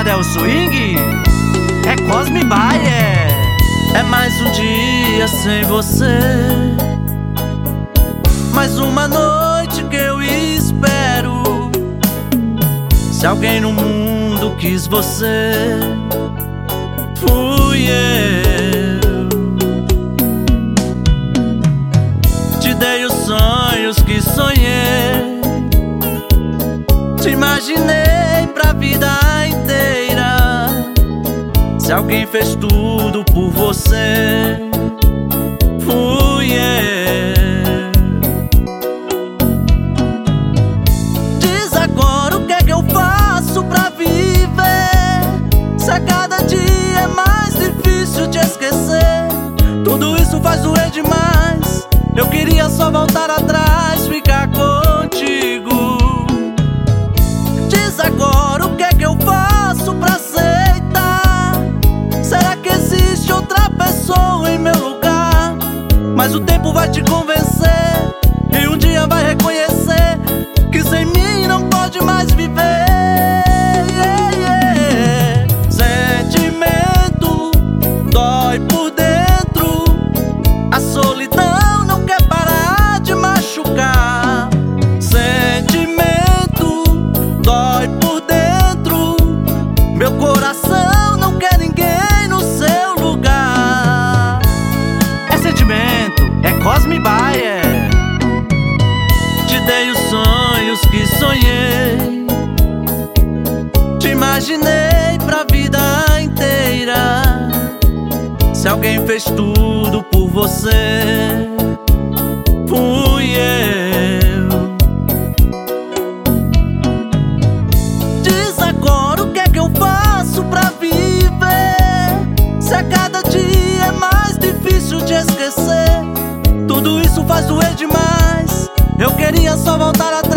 Cadê o swing? É Cosme Bayer. É mais um dia sem você. Mais uma noite que eu espero. Se alguém no mundo quis você, fui eu. Te dei os sonhos que sonhei. Te imaginei pra vida inteira. Se alguém fez tudo por você, fui eu. Diz agora o que é que eu faço pra viver. Se a cada dia é mais difícil te esquecer, tudo isso faz doer demais. Eu queria só voltar atrás, Mas o tempo vai te convencer e um dia vai reconhecer que sem mim não pode mais viver. Sentimento dói por dentro, a solidão não quer parar de machucar. Sentimento dói por dentro, meu coração Alguém fez tudo por você, fui eu. Diz agora o que é que eu faço pra viver. Se a cada dia é mais difícil te esquecer, tudo isso faz doer demais. Eu queria só voltar atrás,